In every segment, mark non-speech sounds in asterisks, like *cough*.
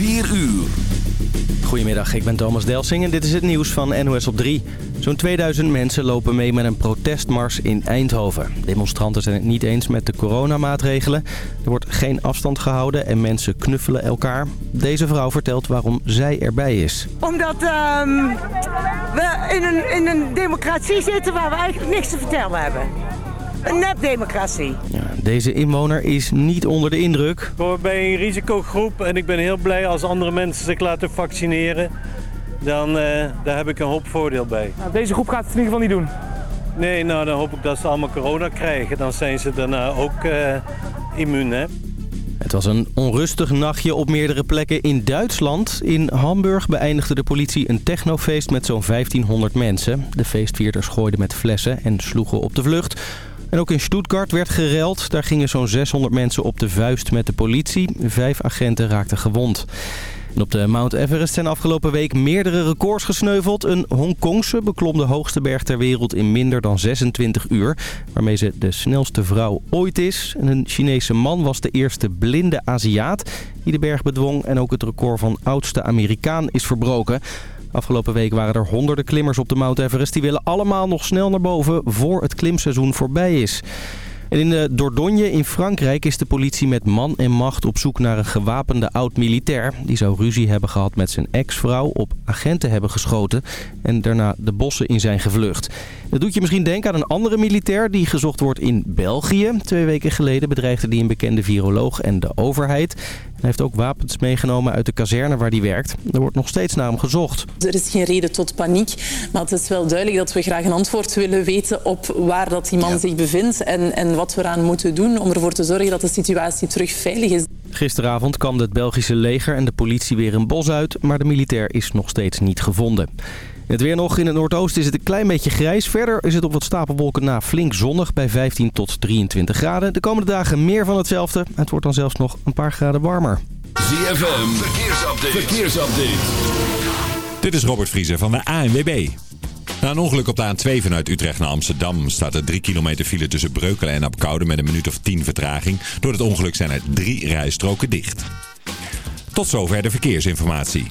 4 uur. Goedemiddag, ik ben Thomas Delsing en dit is het nieuws van NOS op 3. Zo'n 2000 mensen lopen mee met een protestmars in Eindhoven. Demonstranten zijn het niet eens met de coronamaatregelen. Er wordt geen afstand gehouden en mensen knuffelen elkaar. Deze vrouw vertelt waarom zij erbij is. Omdat ehm, we in een, in een democratie zitten waar we eigenlijk niks te vertellen hebben. Een nepdemocratie. Ja, deze inwoner is niet onder de indruk. Ik hoor bij een risicogroep en ik ben heel blij als andere mensen zich laten vaccineren. Dan eh, daar heb ik een hoop voordeel bij. Nou, deze groep gaat het in ieder geval niet doen. Nee, nou dan hoop ik dat ze allemaal corona krijgen. Dan zijn ze daarna ook uh, immuun, hè. Het was een onrustig nachtje op meerdere plekken in Duitsland. In Hamburg beëindigde de politie een technofeest met zo'n 1500 mensen. De feestvierders gooiden met flessen en sloegen op de vlucht. En ook in Stuttgart werd gereld. Daar gingen zo'n 600 mensen op de vuist met de politie. Vijf agenten raakten gewond. En op de Mount Everest zijn afgelopen week meerdere records gesneuveld. Een Hongkongse beklom de hoogste berg ter wereld in minder dan 26 uur. Waarmee ze de snelste vrouw ooit is. En een Chinese man was de eerste blinde Aziat die de berg bedwong. En ook het record van oudste Amerikaan is verbroken. Afgelopen week waren er honderden klimmers op de Mount Everest. Die willen allemaal nog snel naar boven voor het klimseizoen voorbij is. En in de Dordogne in Frankrijk is de politie met man en macht op zoek naar een gewapende oud-militair. Die zou ruzie hebben gehad met zijn ex-vrouw, op agenten hebben geschoten en daarna de bossen in zijn gevlucht. Dat doet je misschien denken aan een andere militair die gezocht wordt in België. Twee weken geleden bedreigde die een bekende viroloog en de overheid. Hij heeft ook wapens meegenomen uit de kazerne waar hij werkt. Er wordt nog steeds naar hem gezocht. Er is geen reden tot paniek, maar het is wel duidelijk dat we graag een antwoord willen weten op waar dat die man zich bevindt en, en wat we eraan moeten doen om ervoor te zorgen dat de situatie terug veilig is. Gisteravond kwam het Belgische leger en de politie weer een bos uit, maar de militair is nog steeds niet gevonden. Het weer nog. In het noordoosten is het een klein beetje grijs. Verder is het op wat stapelwolken na flink zonnig bij 15 tot 23 graden. De komende dagen meer van hetzelfde. Het wordt dan zelfs nog een paar graden warmer. ZFM, verkeersupdate. verkeersupdate. Dit is Robert Vriezer van de ANWB. Na een ongeluk op de A2 vanuit Utrecht naar Amsterdam staat er 3 kilometer file tussen Breukelen en Apkoude met een minuut of 10 vertraging. Door het ongeluk zijn er drie rijstroken dicht. Tot zover de verkeersinformatie.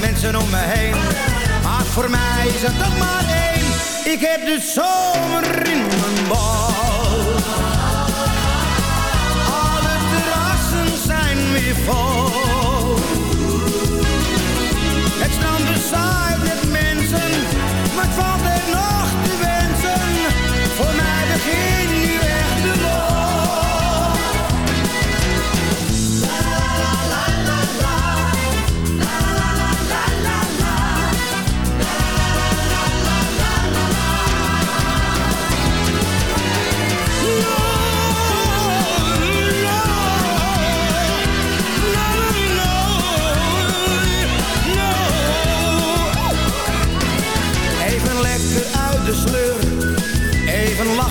Mensen om me heen. Maar voor mij is er toch maar één. Ik heb de zomer in mijn bal. Alle terrassen zijn weer vol. Het strand saai met mensen, maar het valt er nog te wensen.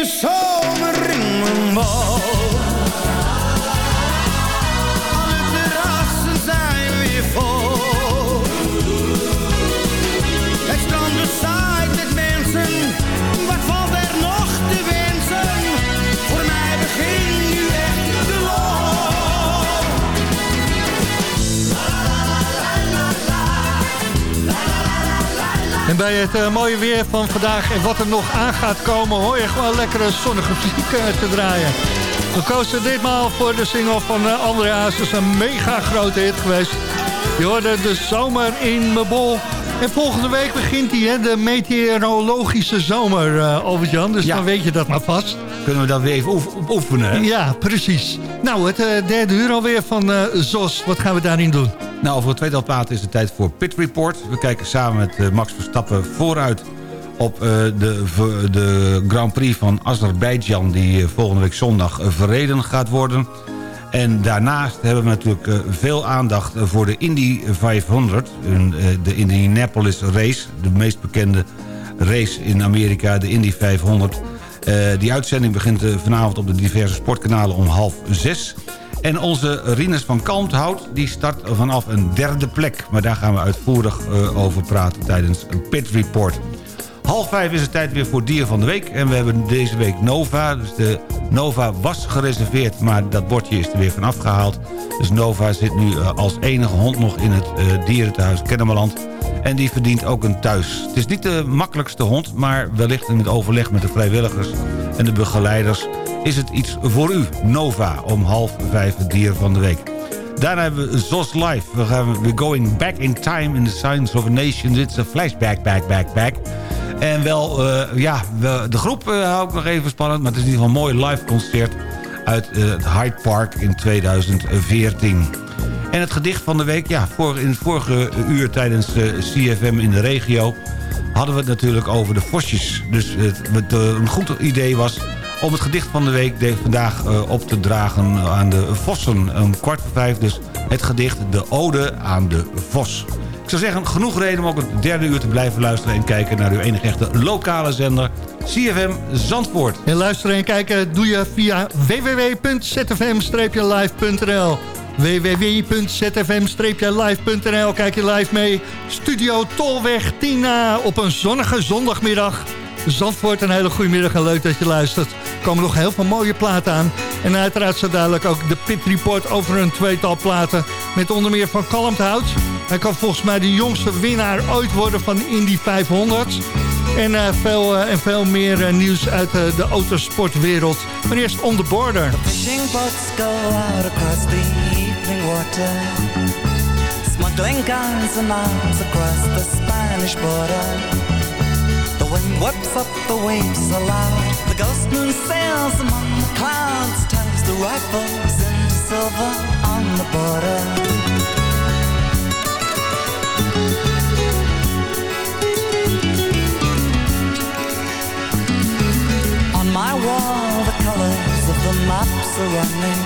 Ik heb het eh, mooie weer van vandaag en wat er nog aan gaat komen... hoor je gewoon lekkere zonnige muziek eh, te draaien. We kozen ditmaal voor de single van uh, André Hazes. Een mega grote hit geweest. Je hoorde de zomer in mijn bol. En volgende week begint die, hè, de meteorologische zomer, uh, Albert-Jan. Dus dan weet je dat maar vast. Kunnen we dat weer even oef- oefenen, hè? Ja, precies. Nou, het derde uur alweer van eh, ZOS. Wat gaan we daarin doen? Nou, over het tweetal plaat is het tijd voor Pit Report. We kijken samen met eh, Max Verstappen vooruit op eh, de, de Grand Prix van Azerbeidzjan... die eh, volgende week zondag verreden gaat worden. En daarnaast hebben we natuurlijk veel aandacht voor de Indy 500. een, eh, de Indianapolis race, de meest bekende race in Amerika, de Indy 500. Eh, die uitzending begint vanavond op de diverse sportkanalen om half zes. En onze Rinus van Kalmthout die start vanaf een derde plek. Maar daar gaan we uitvoerig eh, over praten tijdens een pit report. Half vijf is het tijd weer voor Dier van de Week. En we hebben deze week Nova. Dus de Nova was gereserveerd, maar dat bordje is er weer van afgehaald. Dus Nova zit nu eh, als enige hond nog in het eh, dierentehuis Kennemerland. En die verdient ook een thuis. Het is niet de makkelijkste hond, maar wellicht in het overleg met de vrijwilligers en de begeleiders... is het iets voor u. Nova om half vijf het dier van de week. Daarna hebben we ZOS Live. We gaan we're going back in time in the science of nations. It's a flashback, back, back, back. En wel, eh, ja, de groep eh, hou ik nog even spannend... maar het is in ieder geval een mooi live concert uit eh, het Hyde Park in 2014. En het gedicht van de week, ja, voor, in het vorige uur tijdens CFM in de regio... hadden we het natuurlijk over de vosjes. Dus het, een goed idee was om het gedicht van de week vandaag op te dragen aan de vossen. Om kwart voor vijf dus het gedicht De Ode aan de Vos. Zou zeggen, genoeg reden om ook het derde uur te blijven luisteren... en kijken naar uw enige echte lokale zender, CFM Zandvoort. En luisteren en kijken doe je via www.zfm-live.nl www.zfm-live.nl Kijk je live mee. Studio Tolweg Tina op een zonnige zondagmiddag. Zandvoort, een hele goede middag en leuk dat je luistert. Er komen nog heel veel mooie platen aan. En uiteraard zo duidelijk ook de Pit Report over een tweetal platen. Met onder meer van Kalmthout. Hij kan volgens mij de jongste winnaar ooit worden van Indy 500. En, eh, veel, eh, en veel meer eh, nieuws uit de autosportwereld. Maar eerst On The Border. Fishing boats go out across the evening water. Smuggling and arms across the Spanish border. The wind whips up the waves aloud. The ghost moon sails among the clouds. Turns the rifles into silver on the border. On my wall, the colors of the maps are running.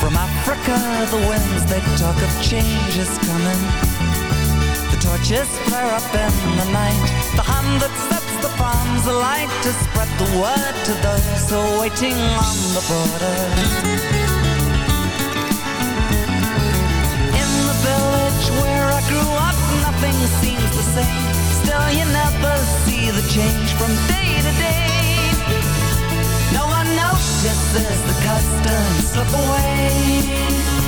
From Africa, the winds they talk of change is coming. The torches flare up in the night. The hand that sets the palms alight to spread the word to those who are waiting on the border. In the village where I grew up, nothing seems the same. Still, you never see the change from day to day. No one notices the customs slip away.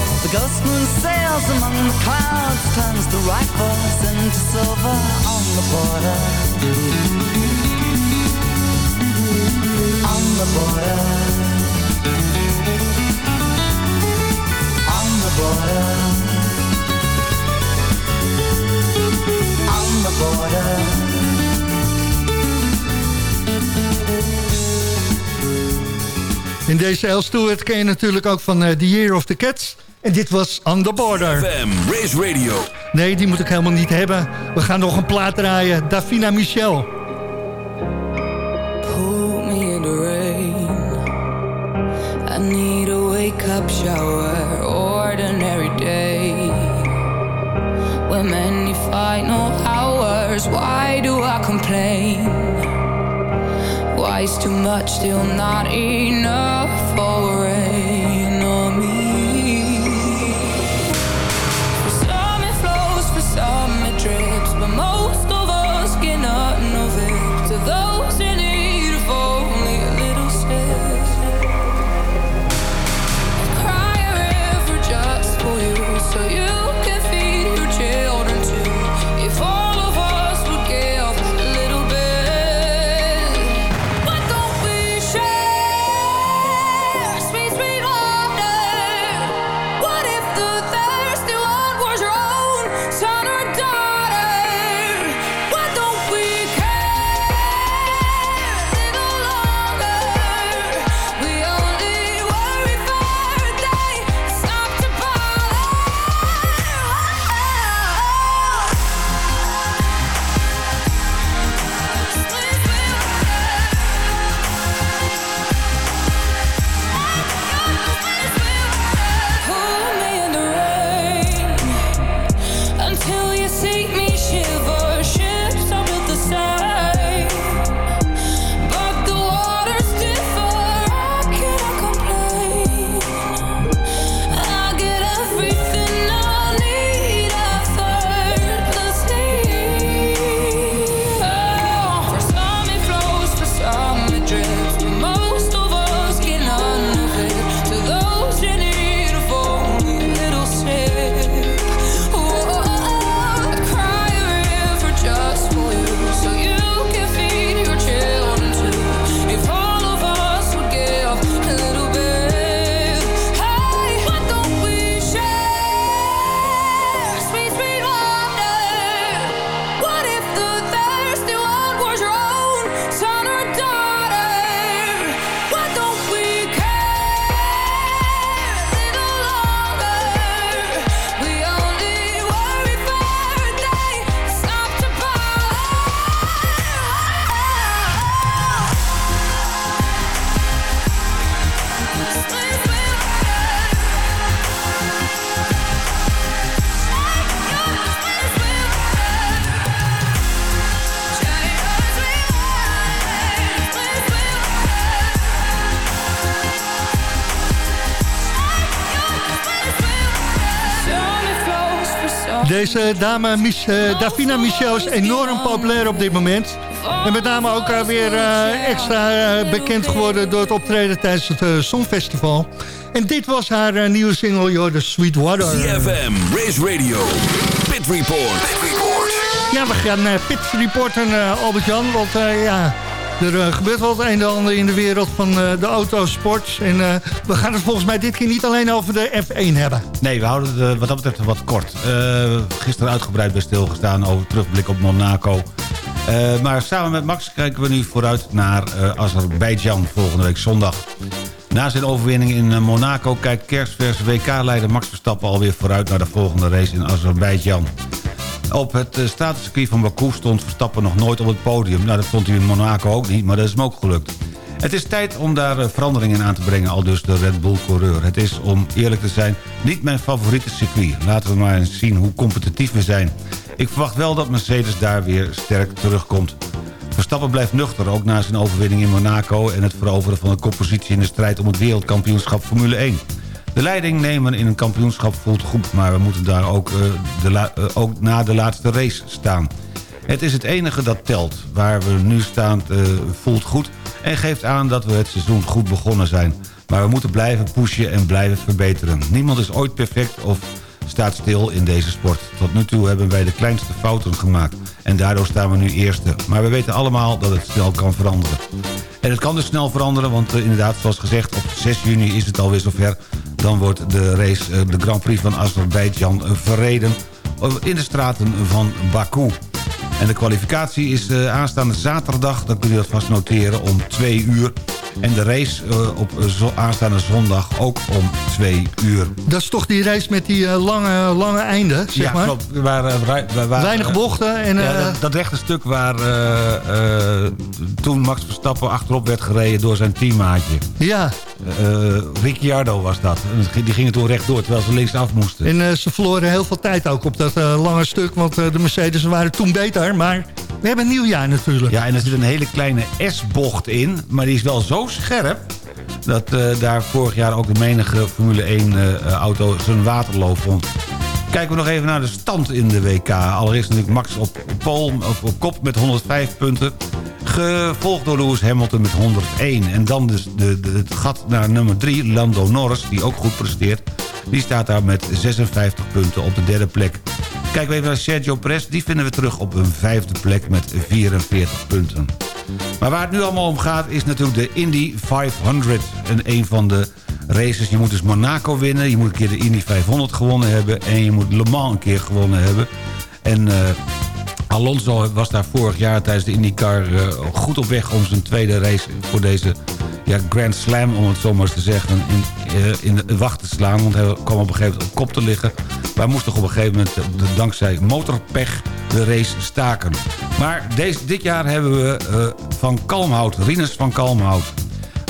The ghost moon sails among the clouds Turns the rifles into silver on the border. On the border. On the border. On the border. In deze El Stewart ken je natuurlijk ook van eh, The Year of the Cats. En dit was On The Border. FM, Race Radio. Nee, die moet ik helemaal niet hebben. We gaan nog een plaat draaien. Davina Michel. Pull me in the rain. I need a wake-up shower, ordinary day. When many final hours, why do I complain? Why is too much still not enough for rain deze dame, Mich eh, Davina Michel, is enorm populair op dit moment. En met name ook eh, weer eh, extra bekend geworden door het optreden tijdens het Songfestival. En dit was haar nieuwe single, joh, The Sweetwater. CFM, Race Radio, Pit Report. Ja, we gaan uh, Pit reporten, eh, Albert-Jan. Want ja, er eh, gebeurt wel het een en ander in de wereld van eh, de autosport. En eh, we gaan het volgens mij dit keer niet alleen over de F1 hebben. Nee, we houden het wat dat betreft wat kort. Gisteren uitgebreid bij stilgestaan over terugblik op Monaco. Maar samen met Max kijken we nu vooruit naar Azerbeidzjan volgende week zondag. Na zijn overwinning in Monaco kijkt kerstverse WK-leider Max Verstappen alweer vooruit naar de volgende race in Azerbeidzjan. Op het uh, statuscircuit van Baku stond Verstappen nog nooit op het podium. Nou, dat stond hij in Monaco ook niet, maar dat is hem ook gelukt. Het is tijd om daar eh, veranderingen aan te brengen, al dus de Red Bull-coureur. Het is, om eerlijk te zijn, niet mijn favoriete circuit. Laten we maar eens zien hoe competitief we zijn. Ik verwacht wel dat Mercedes daar weer sterk terugkomt. Verstappen blijft nuchter, ook na zijn overwinning in Monaco... en het veroveren van de koppositie in de strijd om het wereldkampioenschap Formule 1. De leiding nemen in een kampioenschap voelt goed... maar we moeten daar ook, eh, de eh, ook na de laatste race staan. Het is het enige dat telt. Waar we nu staan eh, voelt goed... en geeft aan dat we het seizoen goed begonnen zijn. Maar we moeten blijven pushen en blijven verbeteren. Niemand is ooit perfect of staat stil in deze sport. Tot nu toe hebben wij de kleinste fouten gemaakt. En daardoor staan we nu eerste. Maar we weten allemaal dat het snel kan veranderen. En het kan dus snel veranderen, want inderdaad, zoals gezegd... op 6 juni is het alweer zover. Dan wordt de race, eh, de Grand Prix van Azerbeidzjan, eh, verreden... eh, in de straten van Baku. En de kwalificatie is aanstaande zaterdag, dan kun je dat vast noteren, om 2 uur. En de race op aanstaande zondag ook om 2 uur. Dat is toch die race met die lange, lange einde, zeg ja, maar? klopt. Waar, waar- Weinig bochten en... ja, dat, dat rechte stuk waar toen Max Verstappen achterop werd gereden door zijn teammaatje. ja, Eh, Ricciardo was dat. Die gingen toen rechtdoor terwijl ze linksaf moesten. en eh, ze verloren heel veel tijd ook op dat eh, lange stuk... want de Mercedes waren toen beter, maar we hebben een nieuw jaar natuurlijk. Ja, en er zit een hele kleine S-bocht in, maar die is wel zo scherp... dat daar vorig jaar ook de menige Formule 1-auto zijn waterloo vond. Kijken we nog even naar de stand in de WK. Allereerst natuurlijk Max op, pole, of op kop met 105 punten. Gevolgd door Lewis Hamilton met 101. En dan dus de, de, het gat naar nummer 3, Lando Norris, die ook goed presteert. Die staat daar met 56 punten op de derde plek. Kijken we even naar Sergio Perez. Die vinden we terug op een vijfde plek met 44 punten. Maar waar het nu allemaal om gaat is natuurlijk de Indy 500. En een van de races, je moet dus Monaco winnen. Je moet een keer de Indy 500 gewonnen hebben. En je moet Le Mans een keer gewonnen hebben. En eh, Alonso was daar vorig jaar tijdens de IndyCar eh, goed op weg... om zijn tweede race voor deze ja, Grand Slam, om het zo maar eens te zeggen... in, eh, in de wacht te slaan. Want hij kwam op een gegeven moment op kop te liggen. Maar moest toch op een gegeven moment, dankzij motorpech, de race staken. Maar deze, dit jaar hebben we van Kalmhout, Rinus van Kalmhout...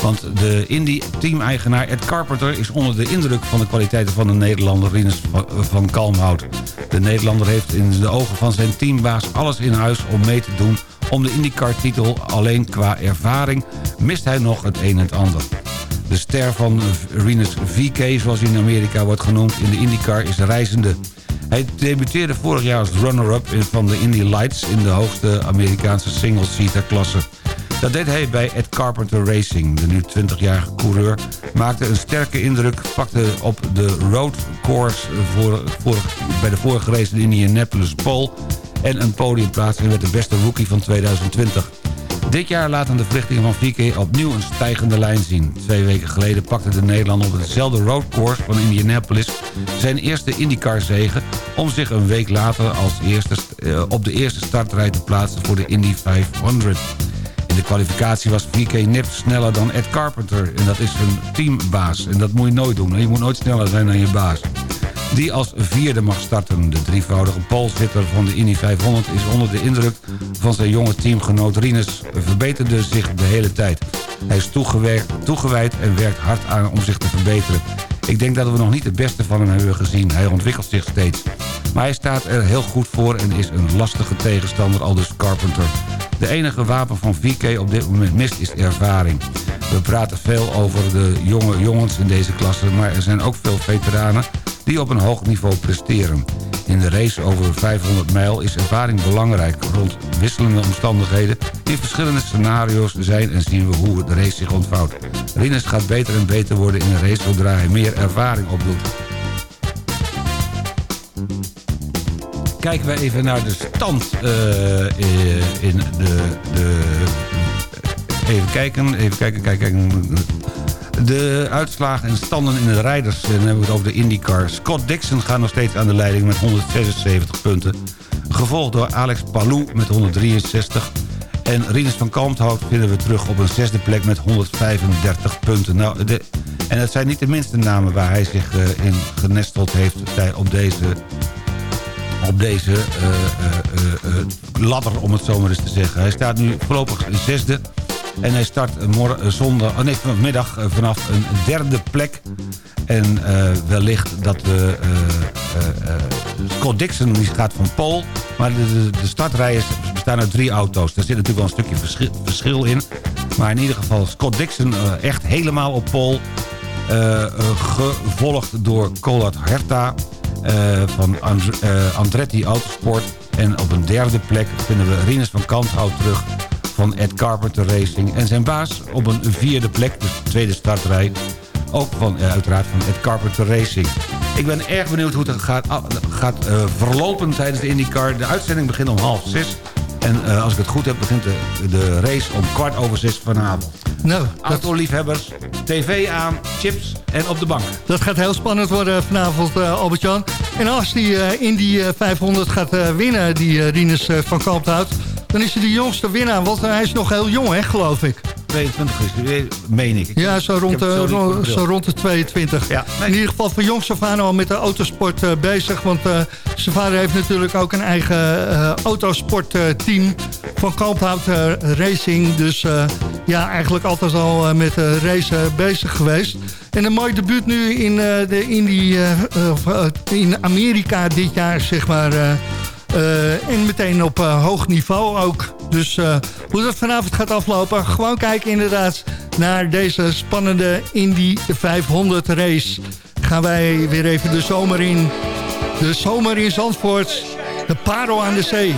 Want de Indy-team-eigenaar Ed Carpenter is onder de indruk van de kwaliteiten van de Nederlander Rinus van- van Kalmhout. De Nederlander heeft in de ogen van zijn teambaas alles in huis om mee te doen om de IndyCar-titel. Alleen qua ervaring mist hij nog het een en het ander. De ster van Rinus VK, zoals hij in Amerika wordt genoemd, in de IndyCar is reizende. Hij debuteerde vorig jaar als runner-up van de Indy Lights... in de hoogste Amerikaanse single-seater klasse. Dat deed hij bij Ed Carpenter Racing. De nu 20-jarige coureur maakte een sterke indruk... pakte op de road course voor, voor, bij de vorige race in Indianapolis pole... en een podiumplaats en werd de beste rookie van 2020. Dit jaar laten de verrichtingen van VK opnieuw een stijgende lijn zien. Twee weken geleden pakte de Nederlander op hetzelfde roadcourse van Indianapolis... zijn eerste IndyCar-zege om zich een week later als eerste, eh, op de eerste startrij te plaatsen voor de Indy 500. In de kwalificatie was VK nipt sneller dan Ed Carpenter. En dat is een teambaas. En dat moet je nooit doen. Je moet nooit sneller zijn dan je baas. Die als vierde mag starten. De drievoudige polzitter van de Indy 500 is onder de indruk van zijn jonge teamgenoot Rinus. Verbeterde zich de hele tijd. Hij is toegewijd en werkt hard aan om zich te verbeteren. Ik denk dat we nog niet het beste van hem hebben gezien. Hij ontwikkelt zich steeds. Maar hij staat er heel goed voor en is een lastige tegenstander, aldus Carpenter. De enige wapen van VK op dit moment mist is ervaring. We praten veel over de jonge jongens in deze klasse... maar er zijn ook veel veteranen die op een hoog niveau presteren. In de race over 500 mijl is ervaring belangrijk. Rond wisselende omstandigheden in verschillende scenario's zijn en zien we hoe de race zich ontvouwt. Rinus gaat beter en beter worden in een race zodra hij meer ervaring opdoet. Kijken we even naar de stand eh, in de, de... Even kijken, even kijken, kijken. De uitslagen en standen in de rijders, en dan hebben we het over de IndyCar. Scott Dixon gaat nog steeds aan de leiding met 176 punten. Gevolgd door Alex Palou met 163. En Rinus van Kalmthout vinden we terug op een zesde plek met 135 punten. Nou, de, en dat zijn niet de minste namen waar hij zich eh, in genesteld heeft op deze op deze eh, eh, eh, eh, ladder, om het zo maar eens te zeggen. Hij staat nu voorlopig zesde. En hij start morgen, zondag, oh nee, vanmiddag eh, vanaf een derde plek. En eh, wellicht dat we... eh, eh, eh, Scott Dixon die gaat van Pol. Maar de, de, startrijen bestaan uit drie auto's. Daar zit natuurlijk wel een stukje verschil, in. Maar in ieder geval Scott Dixon eh, echt helemaal op. Eh, eh, gevolgd door Collard Herta eh, van And- eh, Andretti Autosport. En op een derde plek vinden we Rinus van Kanthout terug van Ed Carpenter Racing. En zijn baas op een vierde plek, dus de tweede startrij... ook van, eh, uiteraard van Ed Carpenter Racing. Ik ben erg benieuwd hoe het gaat, ah, gaat eh, verlopen tijdens de IndyCar. De uitzending begint om half zes. En eh, als ik het goed heb, begint de, de race om kwart over zes vanavond. Nou, Autoliefhebbers, tv aan, chips en op de bank. Dat gaat heel spannend worden vanavond, eh, Albert-Jan. En als hij eh, in die eh, 500 gaat winnen, die Rinus van Kalmthout... dan is hij de jongste winnaar, want eh, hij is nog heel jong, hè, geloof ik. 22 is hij, meen ik. Ja, zo rond, de, zo rond de 22. Ja, nee. In ieder geval van jongs af aan al met de autosport eh, bezig. Want eh, zijn vader heeft natuurlijk ook een eigen eh, autosportteam van Kalmthout eh, Racing. Dus eh, ja, eigenlijk altijd al eh, met uh, racen bezig geweest. En een mooi debuut nu in, eh, de, in, die, eh, eh, eh, in Amerika dit jaar, zeg maar... eh, en meteen op eh, hoog niveau ook. Dus eh, hoe dat vanavond gaat aflopen, gewoon kijken inderdaad naar deze spannende Indy 500 race. Gaan wij weer even de zomer in. De zomer in Zandvoort. De parel aan de zee.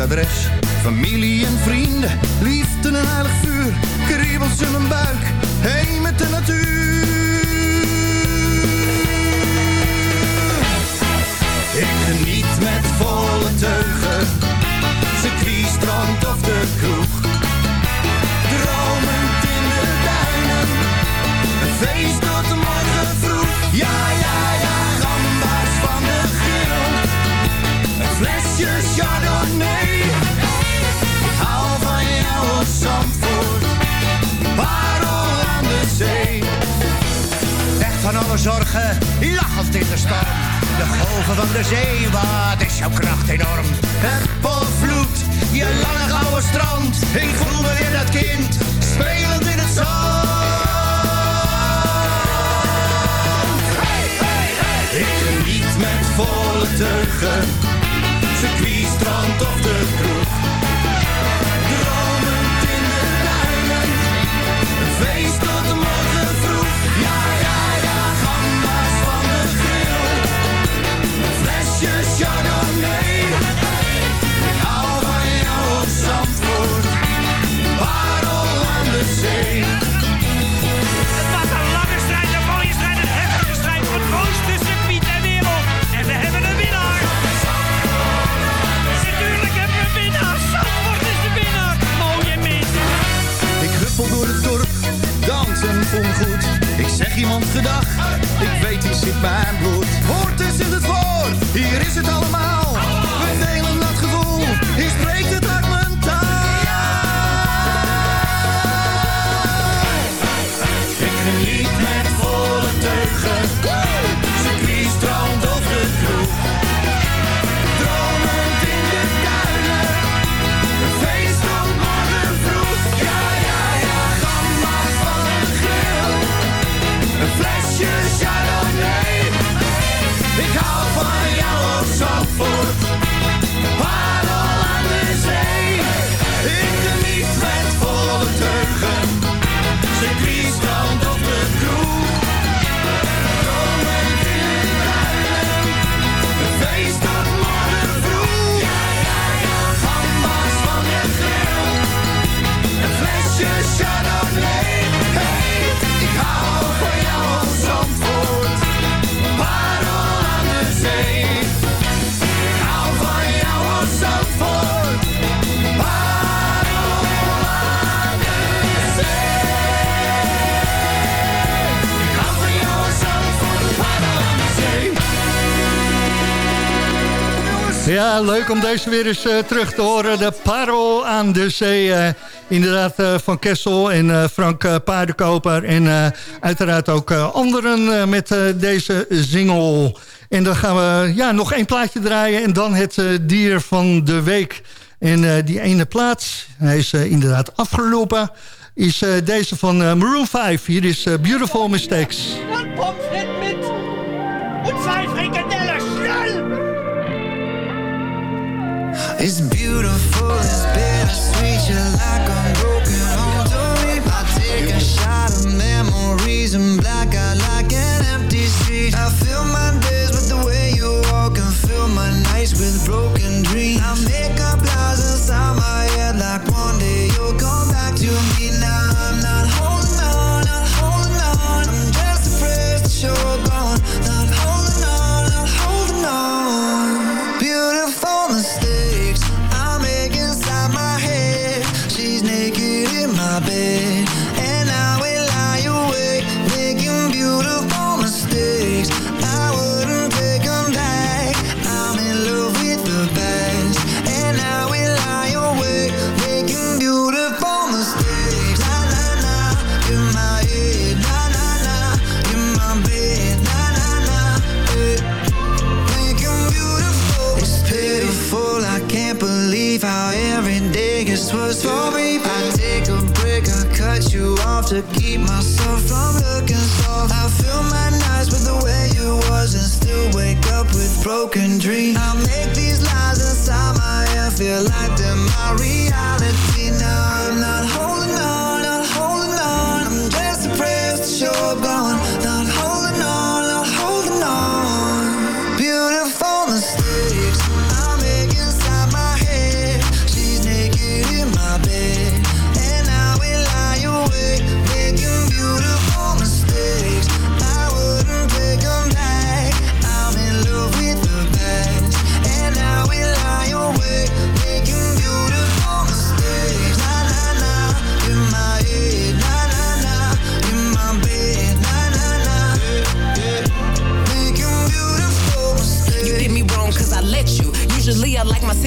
Adres. Familie en vrienden, liefde en heilig vuur. Kriebels in mijn buik, teugen, circuit, strand of de kroeg. Dromend in de duinen, een feest tot morgen vroeg. Ja, ja, ja, gamba's van de grill, een flesje chardonnay. Ik hou van jou op Zandvoort, parel aan de zee. iemand gedacht. Ik weet, wie zit mijn bloed. Hoort eens in het woord, hier is het allemaal. Ja, leuk om deze weer eens eh, terug te horen. De Parel aan de Zee. eh, inderdaad eh, van Kessel en Frank Paardenkoper. En uiteraard ook anderen met deze single. En dan gaan we ja, nog één plaatje draaien. En dan het dier van de week. En die ene plaats, hij is inderdaad afgelopen... is deze van Maroon 5. Hier is Beautiful Mistakes. Een pomfrit mit und It's beautiful, it's bittersweet. You're like a broken home to me. I take a shot of memories black like an empty street. I fill my days with the way you walk and fill my nights with broken dreams. I make up lies inside my how every day gets worse for me. I take a break, I cut you off to keep myself from looking soft. I fill my nights with the way you was and still wake up with broken dreams.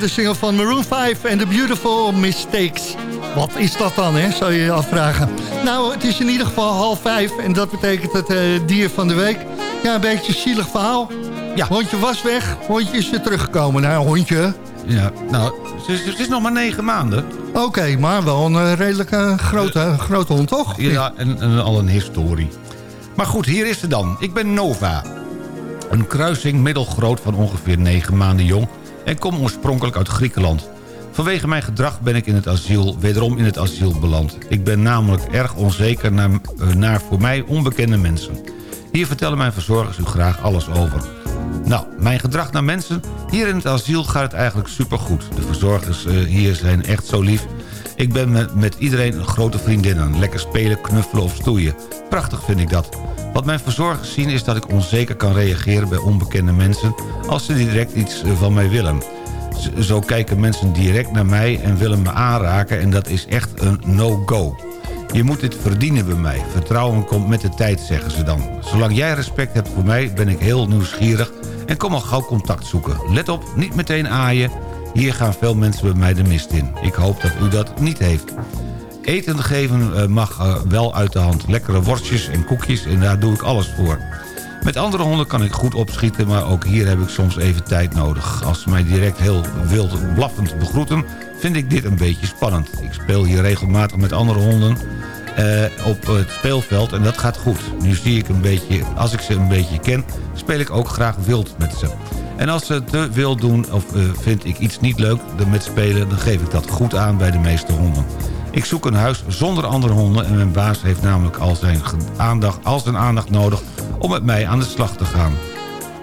de single van Maroon 5 en The Beautiful Mistakes. Wat is dat dan, hè? zou je je afvragen. Nou, het is in ieder geval half vijf en dat betekent het eh, dier van de week. Ja, een beetje een zielig verhaal. Ja. Hondje was weg, hondje is weer teruggekomen. Nou, hondje. Ja, nou, ze, ze- ze is nog maar negen maanden. Oké, maar wel een eh, redelijk eh, grote, grote hond, toch? Ja, en, en al een historie. Maar goed, hier is ze dan. Ik ben Nova. Een kruising middelgroot van ongeveer negen maanden jong... en kom oorspronkelijk uit Griekenland. Vanwege mijn gedrag ben ik in het asiel, wederom in het asiel beland. Ik ben namelijk erg onzeker naar, eh, naar voor mij onbekende mensen. Hier vertellen mijn verzorgers u graag alles over. Nou, mijn gedrag naar mensen... hier in het asiel gaat het eigenlijk supergoed. De verzorgers eh, hier zijn echt zo lief... Ik ben met, iedereen een grote vriendinnen. Lekker spelen, knuffelen of stoeien. Prachtig vind ik dat. Wat mijn verzorgers zien is dat ik onzeker kan reageren bij onbekende mensen... als ze direct iets eh, van mij willen. Zo kijken mensen direct naar mij en willen me aanraken... en dat is echt een no-go. Je moet dit verdienen bij mij. Vertrouwen komt met de tijd, zeggen ze dan. Zolang jij respect hebt voor mij, ben ik heel nieuwsgierig... en kom al gauw contact zoeken. Let op, niet meteen aaien. Hier gaan veel mensen bij mij de mist in. Ik hoop dat u dat niet heeft. Eten geven eh, mag eh, wel uit de hand. Lekkere worstjes en koekjes en daar doe ik alles voor. Met andere honden kan ik goed opschieten, maar ook hier heb ik soms even tijd nodig. Als ze mij direct heel wild blaffend begroeten, vind ik dit een beetje spannend. Ik speel hier regelmatig met andere honden eh, op het speelveld en dat gaat goed. Nu zie ik een beetje, als ik ze een beetje ken, speel ik ook graag wild met ze. En als ze te wild doen of eh, vind ik iets niet leuk met spelen... dan geef ik dat goed aan bij de meeste honden. Ik zoek een huis zonder andere honden... en mijn baas heeft namelijk al zijn aandacht, al zijn aandacht nodig... om met mij aan de slag te gaan.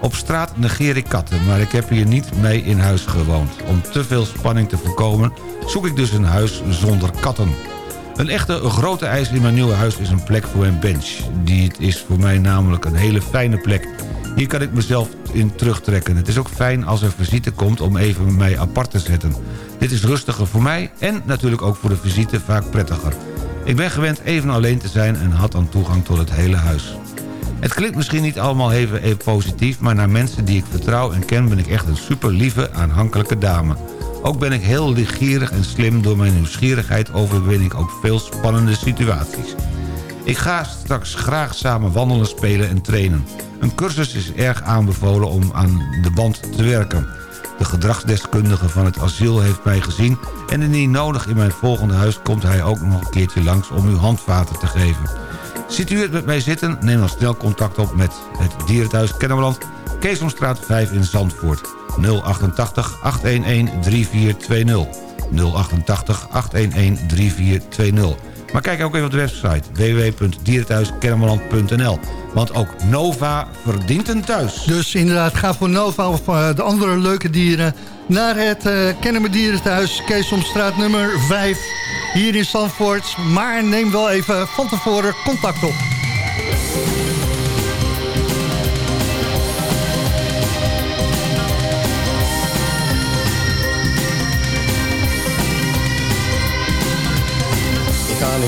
Op straat negeer ik katten, maar ik heb hier niet mee in huis gewoond. Om te veel spanning te voorkomen zoek ik dus een huis zonder katten. Een echte grote eis in mijn nieuwe huis is een plek voor mijn bench. Die het is voor mij namelijk een hele fijne plek. Hier kan ik mezelf in terugtrekken. Het is ook fijn als er visite komt om even mij apart te zetten. Dit is rustiger voor mij en natuurlijk ook voor de visite vaak prettiger. Ik ben gewend even alleen te zijn en had dan toegang tot het hele huis. Het klinkt misschien niet allemaal even, positief... maar naar mensen die ik vertrouw en ken... ben ik echt een super lieve, aanhankelijke dame. Ook ben ik heel lichtgierig en slim... door mijn nieuwsgierigheid overwin ik ook veel spannende situaties. Ik ga straks graag samen wandelen, spelen en trainen. Een cursus is erg aanbevolen om aan de band te werken. De gedragsdeskundige van het asiel heeft mij gezien... en indien nodig in mijn volgende huis komt hij ook nog een keertje langs... om u handvaten te geven. Ziet u het met mij zitten? Neem dan snel contact op met het Dierenthuis Kennemerland... Keesomstraat 5 in Zandvoort. 088 811 3420. 088 811 3420. Maar kijk ook even op de website www.dierenthuiskennemerland.nl. Want ook Nova verdient een thuis. Dus inderdaad, ga voor Nova of eh, de andere leuke dieren... naar het uh, Kennemer Dierenthuis, Keesomstraat nummer 5... hier in Zandvoort. Maar neem wel even van tevoren contact op.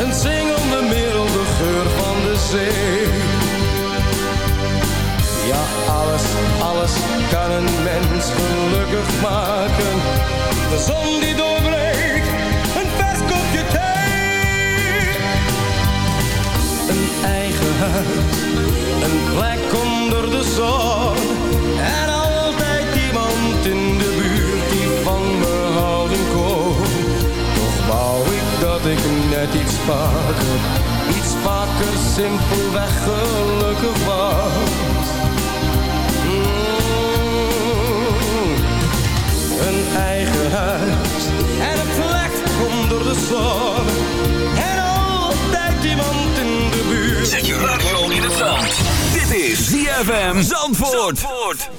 Een zingende milde geur van de zee. Ja, alles, alles kan een mens gelukkig maken. De zon die doorbreekt, een vers kopje thee. Een eigen huis, een plek onder de zon. En altijd iemand in ik net iets vaker, iets vaker simpelweg gelukkig was. Mm. Een eigen huis en een plek onder de zon. En altijd iemand in de buurt. Zet je radio in het zand. Dit is ZFM Zandvoort. Girl,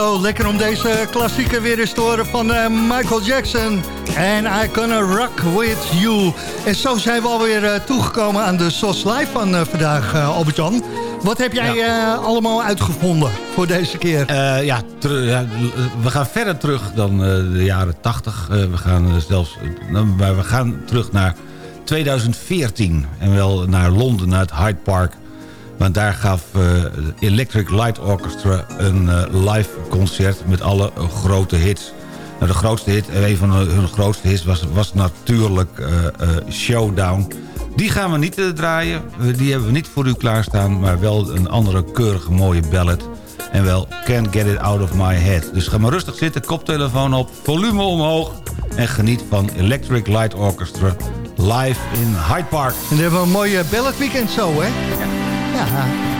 Zo, lekker om deze klassieker weer eens te horen van eh, Michael Jackson. En I Gonna Rock With You. En zo zijn we alweer eh, toegekomen aan de SOS Live van eh, vandaag, Albert-Jan. Wat heb jij allemaal uitgevonden voor deze keer? Ja, ja, we gaan verder terug dan de jaren 80. Eh, we gaan zelfs, eh, maar we gaan terug naar 2014. En wel naar Londen, naar het Hyde Park. Want daar gaf Electric Light Orchestra een live concert met alle grote hits. Nou, de grootste hit, eh, een van hun grootste hits was, was natuurlijk eh, eh, Showdown. Die gaan we niet eh, draaien, die hebben we niet voor u klaarstaan... maar wel een andere keurige mooie ballad. En wel Can't Get It Out of My Head. Dus ga maar rustig zitten, koptelefoon op, volume omhoog... en geniet van Electric Light Orchestra live in Hyde Park. En dan hebben we een mooie ballet weekend zo, hè? Ja. ja.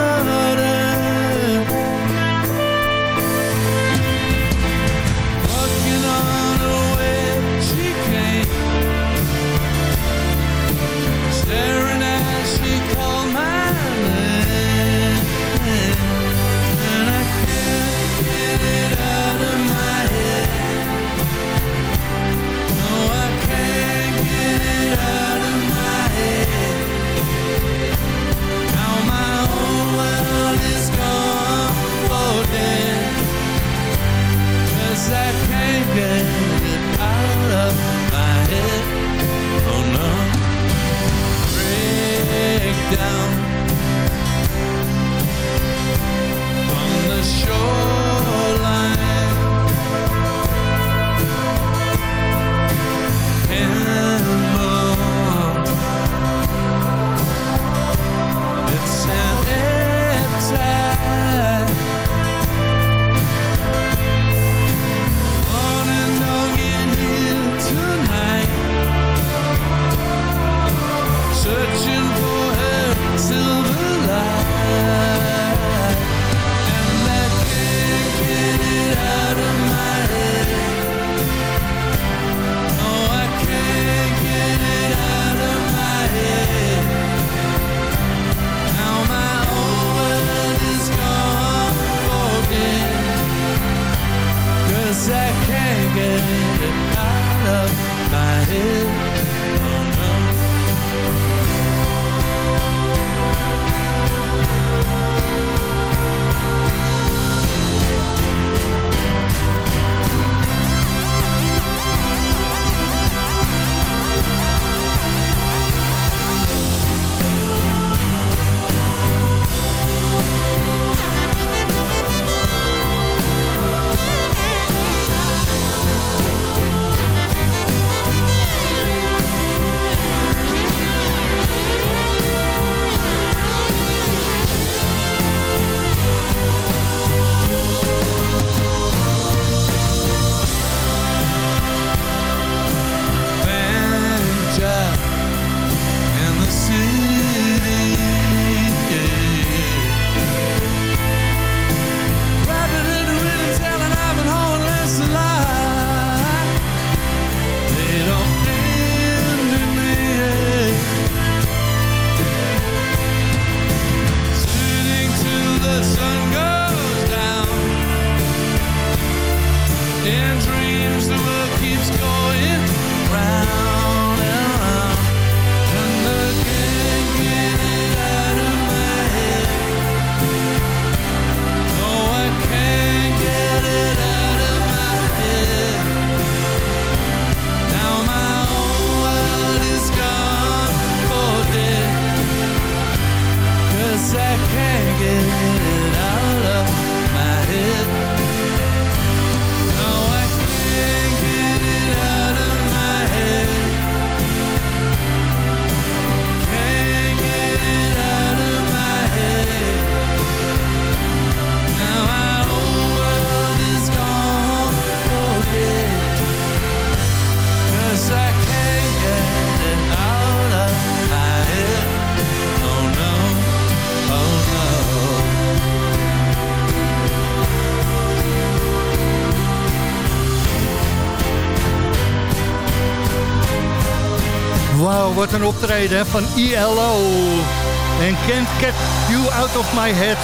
Wat een optreden van ILO. En Can't Get You Out of My Head.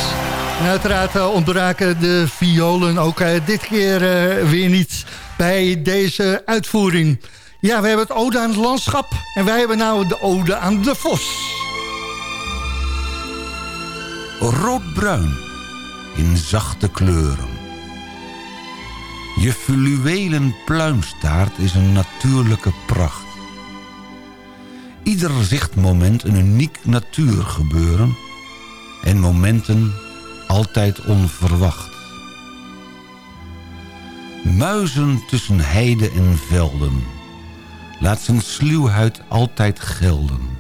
En uiteraard eh, ontbraken de violen ook eh, dit keer eh, weer niet bij deze uitvoering. Ja, we hebben het ode aan het landschap. En wij hebben nou de ode aan de vos. Roodbruin in zachte kleuren. Je fluwelen pluimstaart is een natuurlijke pracht. Ieder zichtmoment een uniek natuurgebeuren... en momenten altijd onverwacht. Muizen tussen heide en velden... laat zijn sluwheid altijd gelden.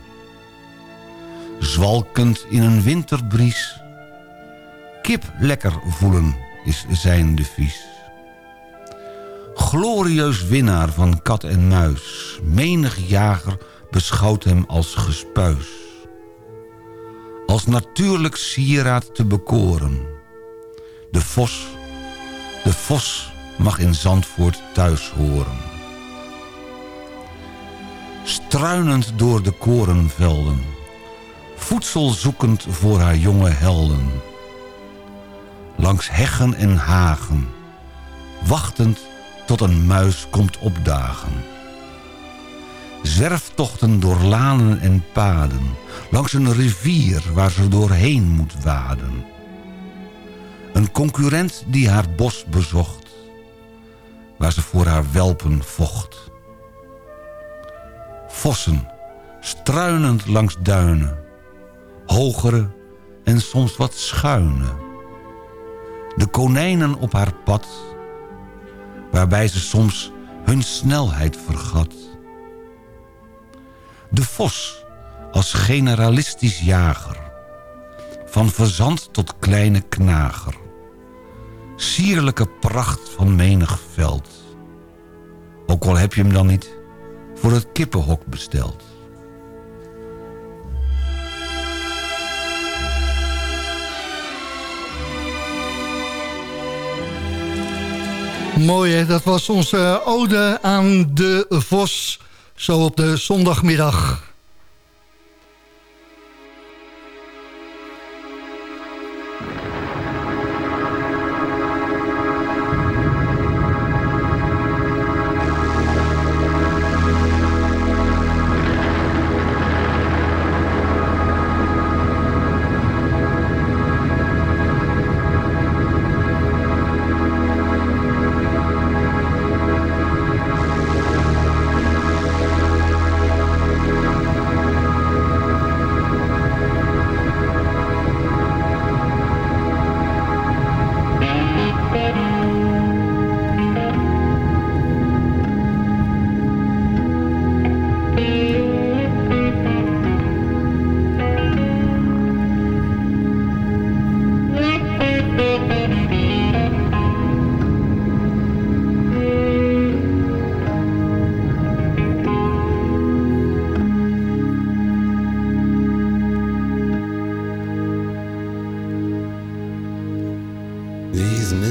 Zwalkend in een winterbries... kip lekker voelen is zijn devies. Glorieus winnaar van kat en muis. Menig jager beschouwt hem als gespuis. Als natuurlijk sieraad te bekoren. De vos, de vos mag in Zandvoort thuis horen. Struinend door de korenvelden. Voedsel zoekend voor haar jonge helden. Langs heggen en hagen. Wachtend tot een muis komt opdagen. Zwerftochten door lanen en paden. Langs een rivier waar ze doorheen moet waden. Een concurrent die haar bos bezocht. Waar ze voor haar welpen vocht. Vossen, struinend langs duinen. Hogere en soms wat schuine. De konijnen op haar pad. Waarbij ze soms hun snelheid vergat de vos als generalistisch jager. Van verzand tot kleine knager. Sierlijke pracht van menig veld. Ook al heb je hem dan niet voor het kippenhok besteld. Mooi hè, dat was onze ode aan de vos... Zo op de zondagmiddag.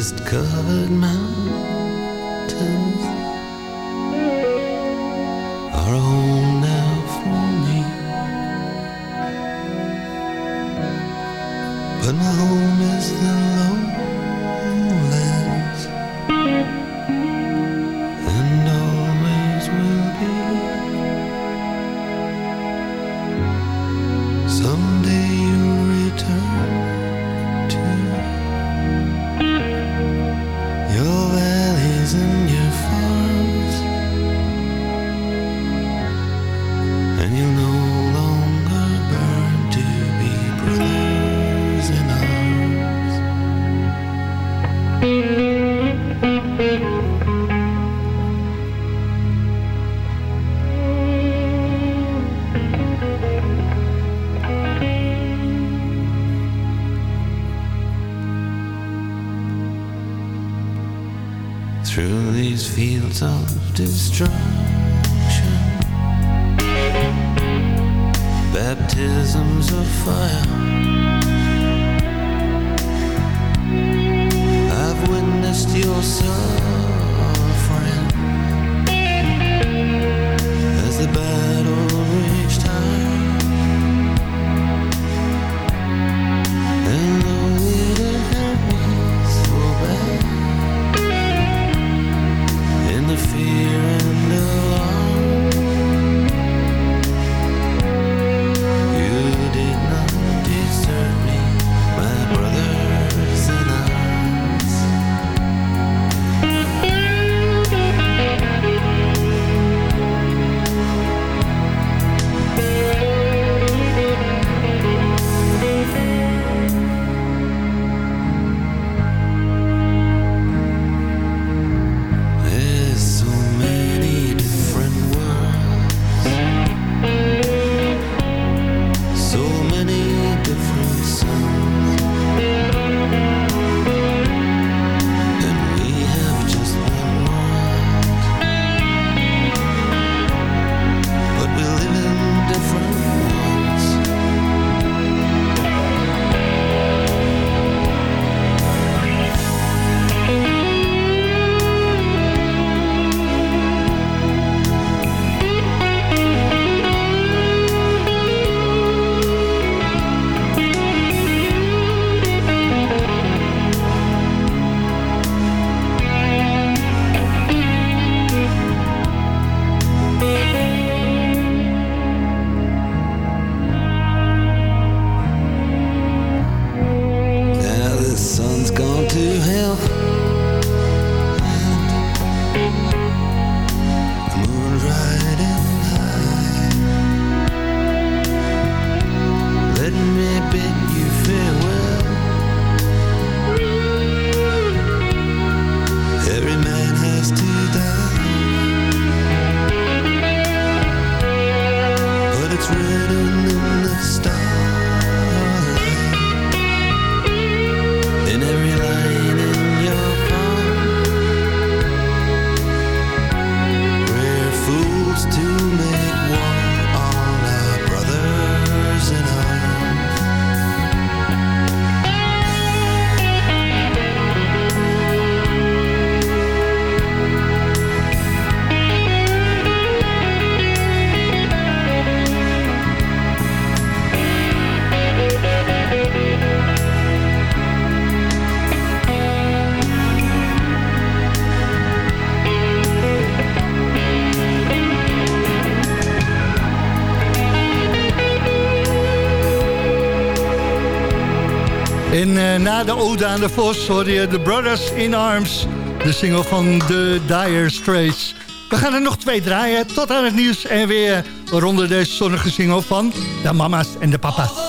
just covered my de ode aan de Vos je The Brothers in Arms. De single van The Dire Straits. We gaan er nog twee draaien tot aan het nieuws. En weer ronden deze zonnige single van de mama's en de papa's.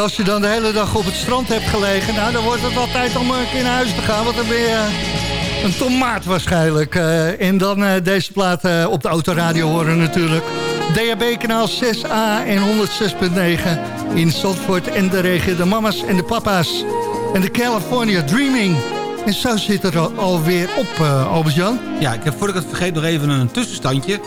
Als je dan de hele dag op het strand hebt gelegen... nou, dan wordt het wel tijd om een keer naar huis te gaan. Want dan ben je eh, een tomaat waarschijnlijk. Eh, en dan eh, deze plaat op de autoradio horen natuurlijk. DHB kanaal 6A en 106.9 in Zandvoort en de regio. De mama's en de papa's. En de California Dreaming. En zo zit er al- alweer op, Albert-Jan. Ja, ik heb voordat ik het vergeet nog even een tussenstandje.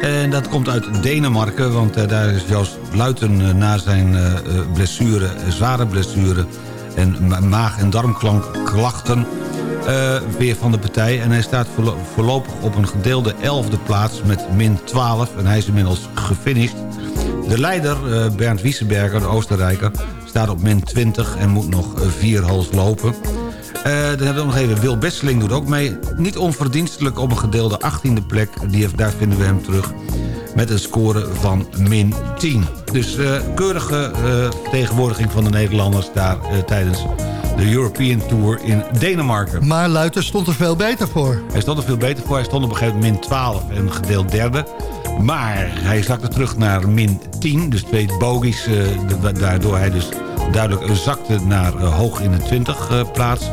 En dat komt uit Denemarken, want daar is Joost Luiten eh, na zijn eh, eh, blessure, zware blessure... en ma- maag- en darmklachten weer van de partij. En hij staat voorlo- voorlopig op een gedeelde 11e plaats met min 12. En hij is inmiddels gefinished. De leider, Bernd Wiesenberger, de Oostenrijker... staat op min 20 en moet nog vier holes lopen. Dan hebben we nog even Wil Besseling doet ook mee. Niet onverdienstelijk op een gedeelde 18e plek. Die, daar vinden we hem terug. Met een score van min 10. Dus eh, keurige eh, vertegenwoordiging van de Nederlanders daar eh, tijdens de European Tour in Denemarken. Maar Luiten stond er veel beter voor. Hij stond er veel beter voor. Hij stond op een gegeven moment min 12 en gedeeld derde. Maar hij zakte terug naar min 10. Dus twee bogies. eh, de- waardoor hij dus duidelijk zakte naar eh, hoog in de 20 eh, plaats.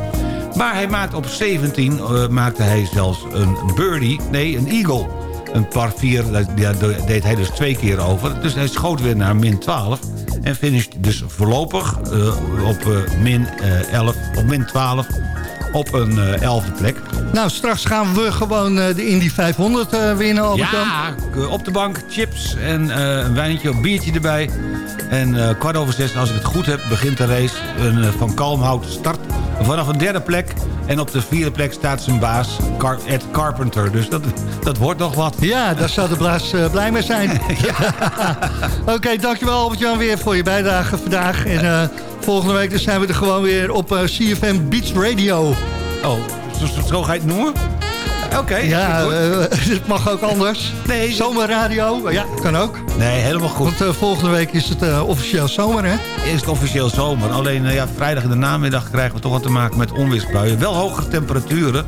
Maar hij maakte op 17 eh, maakte hij zelfs een birdie. Nee, een eagle. Een par 4, daar daar deed hij dus twee keer over. Dus hij schoot weer naar min 12. En finisht dus voorlopig eh, op eh, min eh, 11, op min 12 op een eh 11e plek. Nou, straks gaan we gewoon eh, de Indy 500 eh, winnen, Albert-Jan. Ja, op de bank, chips en eh, een wijntje, een biertje erbij. En eh, kwart over zes, als ik het goed heb, begint de race. Een, eh, van Kalmhout start vanaf een derde plek. En op de vierde plek staat zijn baas, Car Ed Carpenter. Dus dat, dat wordt nog wat. Ja, daar zou de blaas eh, blij mee zijn. *laughs* *laughs* Oké, dankjewel Albert-Jan weer voor je bijdrage vandaag. En eh, volgende week zijn we er gewoon weer op eh, CFM Beach Radio. Oh, zo- zo ga je het noemen? Oké. Ja, goed. eh, *laughs* het mag ook anders. Nee. Zomerradio, ja, kan ook. Nee, helemaal goed. Want eh, volgende week is het eh, officieel zomer, hè? Is het officieel zomer. Alleen ja, vrijdag in de namiddag krijgen we toch wat te maken met onweersbuien. Wel hogere temperaturen,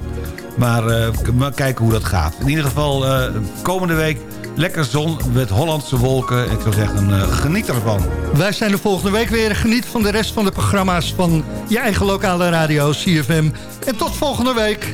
maar, eh, maar kijken hoe dat gaat. In ieder geval eh, komende week lekker zon met Hollandse wolken. Ik zou zeggen, geniet ervan. Wij zijn er volgende week weer. Geniet van de rest van de programma's van je eigen lokale radio, CFM. En tot volgende week.